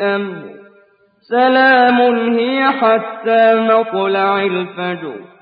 أمر سلام هي حتى مطلع الفجر.